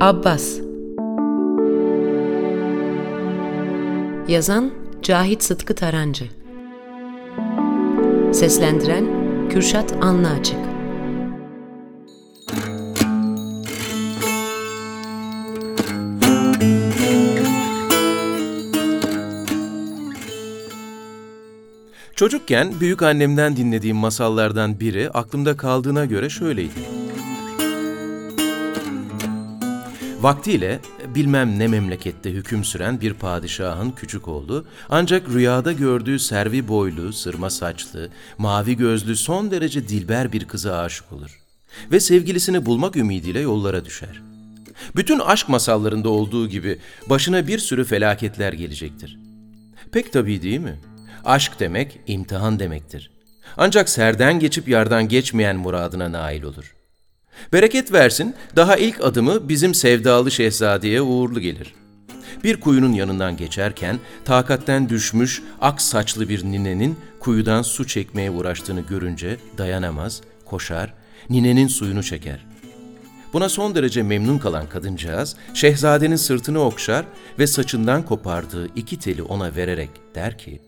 Abbas. Yazan Cahit Sıtkı Tarancı. Seslendiren Kürşat Anlıaçık Çocukken büyük annemden dinlediğim masallardan biri aklımda kaldığına göre şöyleydi. Vaktiyle bilmem ne memlekette hüküm süren bir padişahın küçük oğlu ancak rüyada gördüğü servi boylu, sırma saçlı, mavi gözlü son derece dilber bir kıza aşık olur. Ve sevgilisini bulmak ümidiyle yollara düşer. Bütün aşk masallarında olduğu gibi başına bir sürü felaketler gelecektir. Pek tabii değil mi? Aşk demek imtihan demektir. Ancak serden geçip yardan geçmeyen muradına nail olur. Bereket versin, daha ilk adımı bizim sevdalı şehzadeye uğurlu gelir. Bir kuyunun yanından geçerken takatten düşmüş ak saçlı bir ninenin kuyudan su çekmeye uğraştığını görünce dayanamaz, koşar, ninenin suyunu çeker. Buna son derece memnun kalan kadıncağız, şehzadenin sırtını okşar ve saçından kopardığı iki teli ona vererek der ki,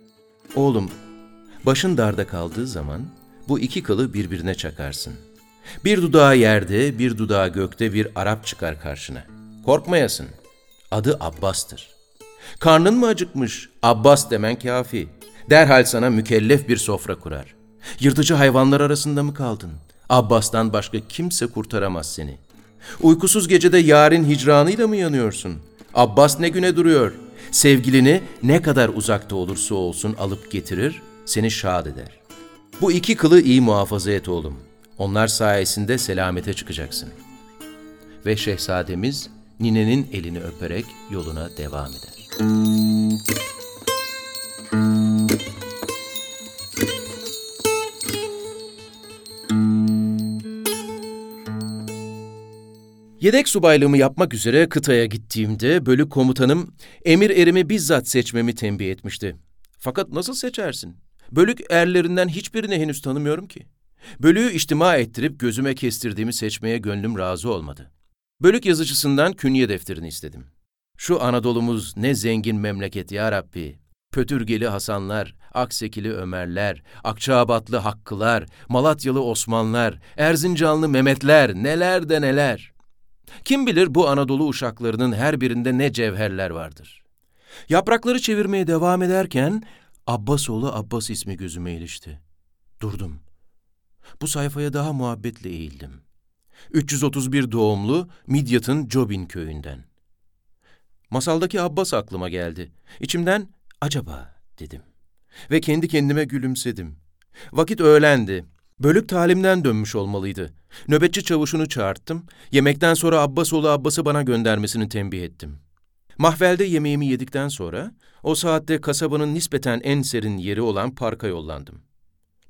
Oğlum, başın darda kaldığı zaman bu iki kılı birbirine çakarsın. Bir dudağı yerde, bir dudağı gökte bir Arap çıkar karşına. Korkmayasın. Adı Abbas'tır. Karnın mı acıkmış? Abbas demen kafi. Derhal sana mükellef bir sofra kurar. Yırtıcı hayvanlar arasında mı kaldın? Abbas'tan başka kimse kurtaramaz seni. Uykusuz gecede yarın hicranıyla mı yanıyorsun? Abbas ne güne duruyor? Sevgilini ne kadar uzakta olursa olsun alıp getirir, seni şad eder. Bu iki kılı iyi muhafaza et oğlum. Onlar sayesinde selamete çıkacaksın. Ve şehzademiz ninenin elini öperek yoluna devam eder. Yedek subaylığımı yapmak üzere kıtaya gittiğimde bölük komutanım emir erimi bizzat seçmemi tembih etmişti. Fakat nasıl seçersin? Bölük erlerinden hiçbirini henüz tanımıyorum ki. Bölüğü içtima ettirip gözüme kestirdiğimi seçmeye gönlüm razı olmadı. Bölük yazıcısından künye defterini istedim. Şu Anadolu'muz ne zengin memleket ya Rabbi. Pötürgeli Hasanlar, Aksekili Ömerler, Akçaabatlı Hakkılar, Malatyalı Osmanlar, Erzincanlı Mehmetler, neler de neler. Kim bilir bu Anadolu uşaklarının her birinde ne cevherler vardır. Yaprakları çevirmeye devam ederken Abbasoğlu Abbas ismi gözüme ilişti. Durdum. Bu sayfaya daha muhabbetle eğildim. 331 doğumlu Midyat'ın Cobin köyünden. Masaldaki Abbas aklıma geldi. İçimden acaba dedim. Ve kendi kendime gülümsedim. Vakit öğlendi. Bölük talimden dönmüş olmalıydı. Nöbetçi çavuşunu çağırttım. Yemekten sonra Abbasoğlu Abbas'ı bana göndermesini tembih ettim. Mahvelde yemeğimi yedikten sonra o saatte kasabanın nispeten en serin yeri olan parka yollandım.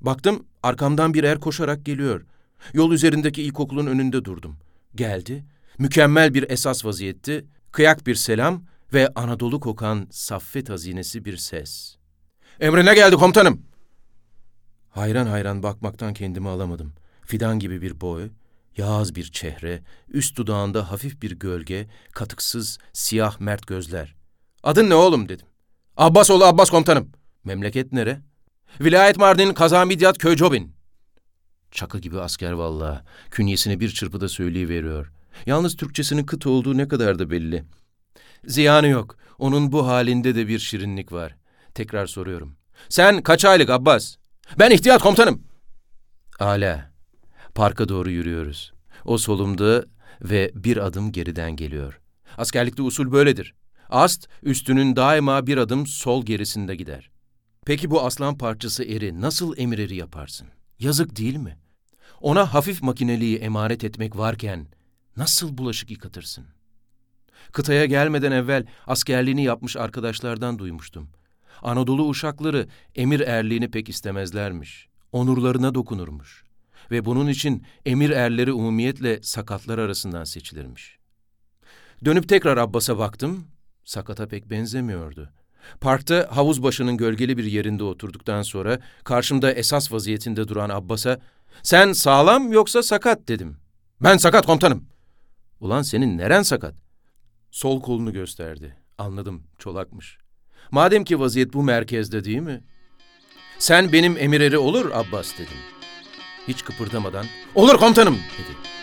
Baktım arkamdan bir er koşarak geliyor. Yol üzerindeki ilkokulun önünde durdum. Geldi, mükemmel bir esas vaziyetti, kıyak bir selam ve Anadolu kokan saffet hazinesi bir ses. Emrine geldi komutanım. Hayran hayran bakmaktan kendimi alamadım. Fidan gibi bir boy, yağız bir çehre, üst dudağında hafif bir gölge, katıksız, siyah mert gözler. Adın ne oğlum dedim. Abbasoğlu Abbas komutanım. Memleket nere? Vilayet Mardin Kazamidyat Köycobin. Çakı gibi asker valla. Künyesini bir çırpıda söyleyiveriyor. Yalnız Türkçesinin kıt olduğu ne kadar da belli. Ziyanı yok. Onun bu halinde de bir şirinlik var. Tekrar soruyorum. Sen kaç aylık Abbas? Ben ihtiyat komutanım. Ala. Parka doğru yürüyoruz. O solumda ve bir adım geriden geliyor. Askerlikte usul böyledir. Ast, üstünün daima bir adım sol gerisinde gider. Peki bu aslan parçası eri nasıl emir eri yaparsın? Yazık değil mi? Ona hafif makineliği emaret etmek varken nasıl bulaşık yıkatırsın? Kıtaya gelmeden evvel askerliğini yapmış arkadaşlardan duymuştum. Anadolu uşakları emir erliğini pek istemezlermiş. Onurlarına dokunurmuş. Ve bunun için emir erleri umumiyetle sakatlar arasından seçilirmiş. Dönüp tekrar Abbas'a baktım. Sakata pek benzemiyordu. Parkta havuz başının gölgeli bir yerinde oturduktan sonra karşımda esas vaziyetinde duran Abbas'a ''Sen sağlam yoksa sakat?'' dedim. ''Ben sakat komutanım.'' Ulan senin neren sakat? Sol kolunu gösterdi. Anladım, çolakmış. Madem ki vaziyet bu merkezde değil mi? Sen benim emir eri olur Abbas dedim. Hiç kıpırdamadan, olur komutanım dedi.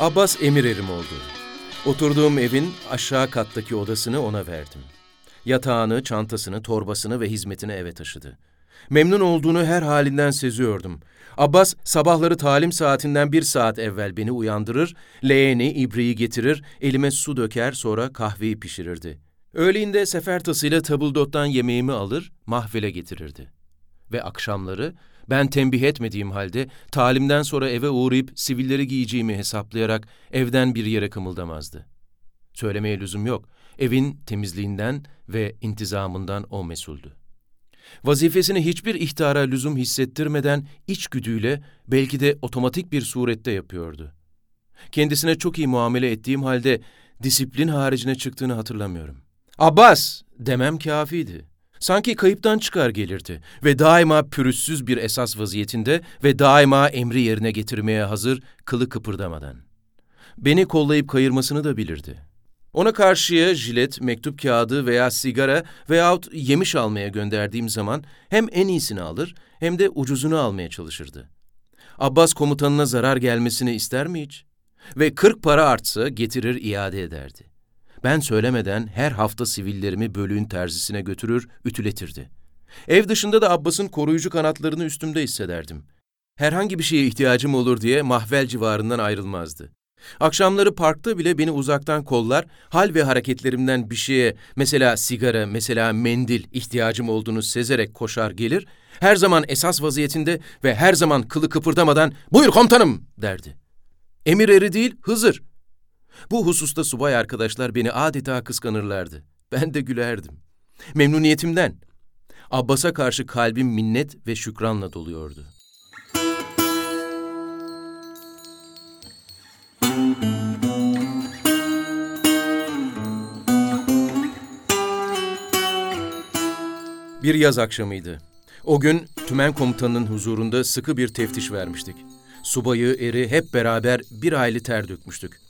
Abbas emir erim oldu. Oturduğum evin aşağı kattaki odasını ona verdim. Yatağını, çantasını, torbasını ve hizmetini eve taşıdı. Memnun olduğunu her halinden seziyordum. Abbas sabahları talim saatinden bir saat evvel beni uyandırır, leğeni, ibriği getirir, elime su döker sonra kahveyi pişirirdi. Öğleyin sefer tasıyla tabuldottan yemeğimi alır, mahvele getirirdi. Ve akşamları ben tembih etmediğim halde talimden sonra eve uğrayıp sivilleri giyeceğimi hesaplayarak evden bir yere kımıldamazdı. Söylemeye lüzum yok. Evin temizliğinden ve intizamından o mesuldü. Vazifesini hiçbir ihtara lüzum hissettirmeden içgüdüyle belki de otomatik bir surette yapıyordu. Kendisine çok iyi muamele ettiğim halde disiplin haricine çıktığını hatırlamıyorum. Abbas demem kafiydi. Sanki kayıptan çıkar gelirdi ve daima pürüzsüz bir esas vaziyetinde ve daima emri yerine getirmeye hazır, kılı kıpırdamadan. Beni kollayıp kayırmasını da bilirdi. Ona karşıya jilet, mektup kağıdı veya sigara veyahut yemiş almaya gönderdiğim zaman hem en iyisini alır hem de ucuzunu almaya çalışırdı. Abbas komutanına zarar gelmesini ister mi hiç? Ve kırk para artsa getirir iade ederdi. Ben söylemeden her hafta sivillerimi bölüğün terzisine götürür, ütületirdi. Ev dışında da Abbas'ın koruyucu kanatlarını üstümde hissederdim. Herhangi bir şeye ihtiyacım olur diye mahvel civarından ayrılmazdı. Akşamları parkta bile beni uzaktan kollar, hal ve hareketlerimden bir şeye, mesela sigara, mesela mendil ihtiyacım olduğunu sezerek koşar gelir, her zaman esas vaziyetinde ve her zaman kılı kıpırdamadan ''Buyur komutanım'' derdi. Emir eri değil, Hızır. Bu hususta subay arkadaşlar beni adeta kıskanırlardı. Ben de gülerdim. Memnuniyetimden. Abbas'a karşı kalbim minnet ve şükranla doluyordu. Bir yaz akşamıydı. O gün tümen komutanının huzurunda sıkı bir teftiş vermiştik. Subayı, eri hep beraber bir aylı ter dökmüştük.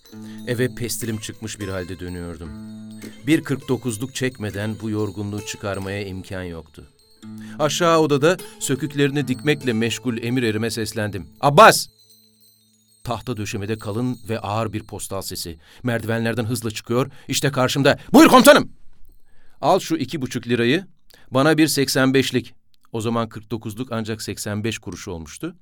Eve pestilim çıkmış bir halde dönüyordum. Bir 49'luk çekmeden bu yorgunluğu çıkarmaya imkan yoktu. Aşağı odada söküklerini dikmekle meşgul emir erime seslendim. Abbas! Tahta döşemede kalın ve ağır bir postal sesi. Merdivenlerden hızla çıkıyor. İşte karşımda. Buyur komutanım! Al şu iki buçuk lirayı. Bana bir 85'lik. O zaman 49'luk ancak 85 kuruş olmuştu.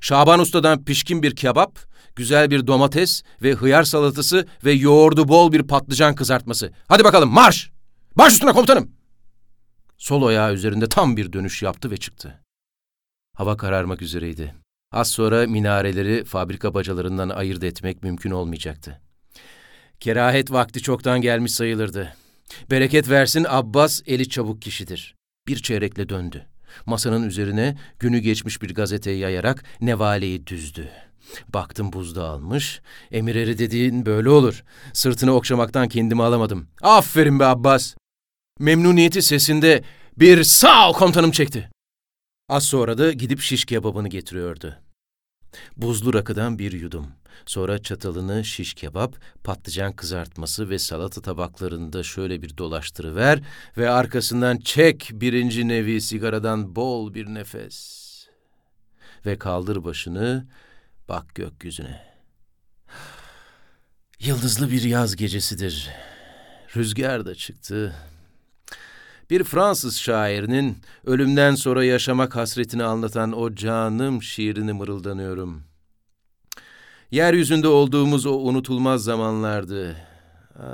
Şaban Usta'dan pişkin bir kebap, güzel bir domates ve hıyar salatası ve yoğurdu bol bir patlıcan kızartması. Hadi bakalım marş! Baş üstüne komutanım! Sol ayağı üzerinde tam bir dönüş yaptı ve çıktı. Hava kararmak üzereydi. Az sonra minareleri fabrika bacalarından ayırt etmek mümkün olmayacaktı. Kerahet vakti çoktan gelmiş sayılırdı. Bereket versin Abbas eli çabuk kişidir. Bir çeyrekle döndü. Masanın üzerine günü geçmiş bir gazeteyi yayarak nevaleyi düzdü. Baktım buzda almış. Emireri dediğin böyle olur. Sırtını okşamaktan kendimi alamadım. Aferin be Abbas. Memnuniyeti sesinde bir sağ ol komutanım çekti. Az sonra da gidip şiş kebabını getiriyordu. Buzlu rakıdan bir yudum. Sonra çatalını şiş kebap, patlıcan kızartması ve salata tabaklarında şöyle bir dolaştırıver ve arkasından çek birinci nevi sigaradan bol bir nefes. Ve kaldır başını, bak gökyüzüne. Yıldızlı bir yaz gecesidir. Rüzgar da çıktı. Bir Fransız şairinin ölümden sonra yaşamak hasretini anlatan o canım şiirini mırıldanıyorum.'' Yeryüzünde olduğumuz o unutulmaz zamanlardı. Ay.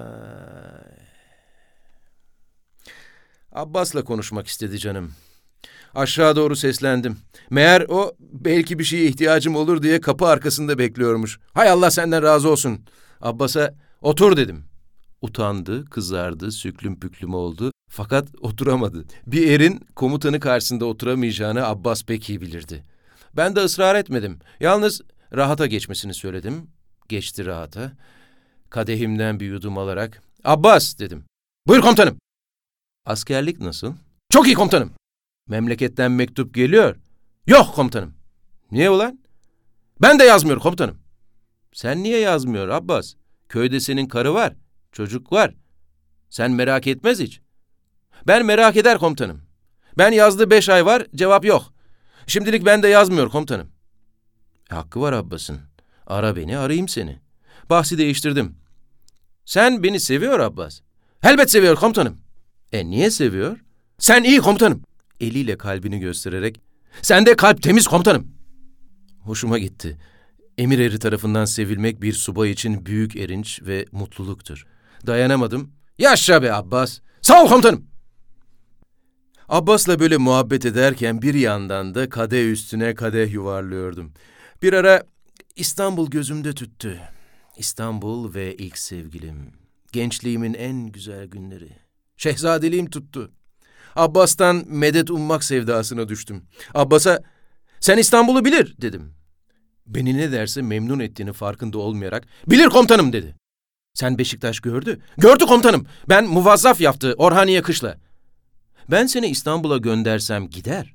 Abbas'la konuşmak istedi canım. Aşağı doğru seslendim. Meğer o belki bir şeye ihtiyacım olur diye kapı arkasında bekliyormuş. Hay Allah senden razı olsun. Abbas'a otur dedim. Utandı, kızardı, süklüm püklüm oldu. Fakat oturamadı. Bir erin komutanı karşısında oturamayacağını Abbas pek iyi bilirdi. Ben de ısrar etmedim. Yalnız Rahata geçmesini söyledim. Geçti rahata. Kadehimden bir yudum alarak, Abbas dedim. Buyur komutanım. Askerlik nasıl? Çok iyi komutanım. Memleketten mektup geliyor. Yok komutanım. Niye ulan? Ben de yazmıyor komutanım. Sen niye yazmıyor Abbas? Köyde senin karı var, çocuk var. Sen merak etmez hiç. Ben merak eder komutanım. Ben yazdı beş ay var, cevap yok. Şimdilik ben de yazmıyor komutanım. E, hakkı var Abbas'ın. Ara beni, arayayım seni. Bahsi değiştirdim. Sen beni seviyor Abbas. Elbet seviyor komutanım. E niye seviyor? Sen iyi komutanım. Eliyle kalbini göstererek. Sende kalp temiz komutanım. Hoşuma gitti. Emir eri tarafından sevilmek bir subay için büyük erinç ve mutluluktur. Dayanamadım. Yaşa be Abbas. Sağ ol komutanım. Abbas'la böyle muhabbet ederken bir yandan da kadeh üstüne kadeh yuvarlıyordum. Bir ara İstanbul gözümde tüttü. İstanbul ve ilk sevgilim. Gençliğimin en güzel günleri. Şehzadeliğim tuttu. Abbas'tan medet ummak sevdasına düştüm. Abbas'a sen İstanbul'u bilir dedim. Beni ne derse memnun ettiğini farkında olmayarak bilir komutanım dedi. Sen Beşiktaş gördü. Gördü komutanım. Ben muvazzaf yaptı Orhaniye kışla. Ben seni İstanbul'a göndersem gider.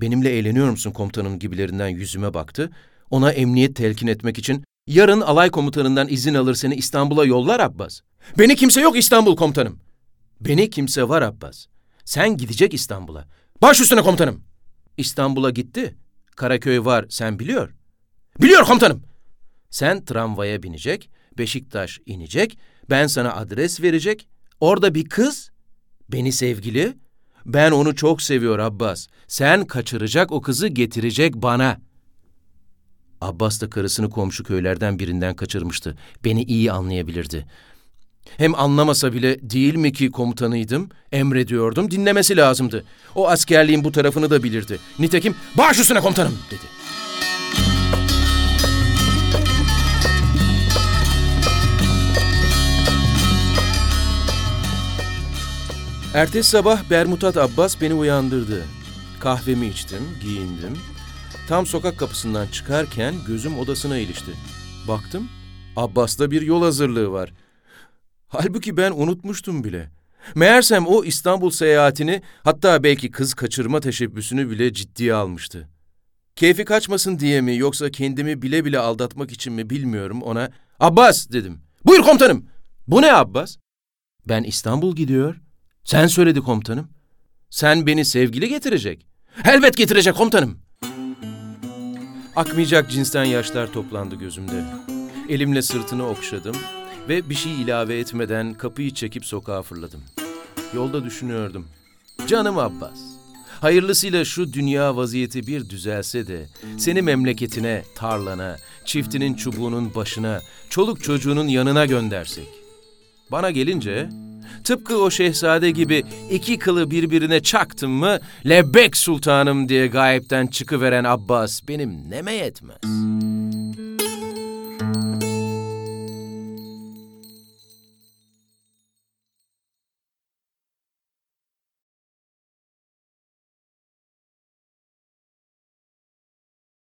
Benimle eğleniyor musun komutanım gibilerinden yüzüme baktı. Ona emniyet telkin etmek için yarın alay komutanından izin alır seni İstanbul'a yollar Abbas. Beni kimse yok İstanbul komutanım. Beni kimse var Abbas. Sen gidecek İstanbul'a. Baş üstüne komutanım. İstanbul'a gitti. Karaköy var sen biliyor. Biliyor komutanım. Sen tramvaya binecek, Beşiktaş inecek, ben sana adres verecek. Orada bir kız, beni sevgili, ben onu çok seviyor Abbas. Sen kaçıracak o kızı getirecek bana. Abbas da karısını komşu köylerden birinden kaçırmıştı. Beni iyi anlayabilirdi. Hem anlamasa bile değil mi ki komutanıydım, emrediyordum, dinlemesi lazımdı. O askerliğin bu tarafını da bilirdi. Nitekim baş üstüne komutanım dedi. Ertesi sabah Bermutat Abbas beni uyandırdı. Kahvemi içtim, giyindim. Tam sokak kapısından çıkarken gözüm odasına ilişti. Baktım, Abbas'ta bir yol hazırlığı var. Halbuki ben unutmuştum bile. Meğersem o İstanbul seyahatini hatta belki kız kaçırma teşebbüsünü bile ciddiye almıştı. Keyfi kaçmasın diye mi yoksa kendimi bile bile aldatmak için mi bilmiyorum ona Abbas dedim. Buyur komutanım. Bu ne Abbas? Ben İstanbul gidiyor. Sen söyledi komutanım. Sen beni sevgili getirecek. Elbet getirecek komutanım. Akmayacak cinsten yaşlar toplandı gözümde. Elimle sırtını okşadım ve bir şey ilave etmeden kapıyı çekip sokağa fırladım. Yolda düşünüyordum. Canım Abbas, hayırlısıyla şu dünya vaziyeti bir düzelse de seni memleketine, tarlana, çiftinin çubuğunun başına, çoluk çocuğunun yanına göndersek. Bana gelince tıpkı o şehzade gibi iki kılı birbirine çaktım mı lebbek sultanım diye gayipten çıkıveren Abbas benim neme yetmez.''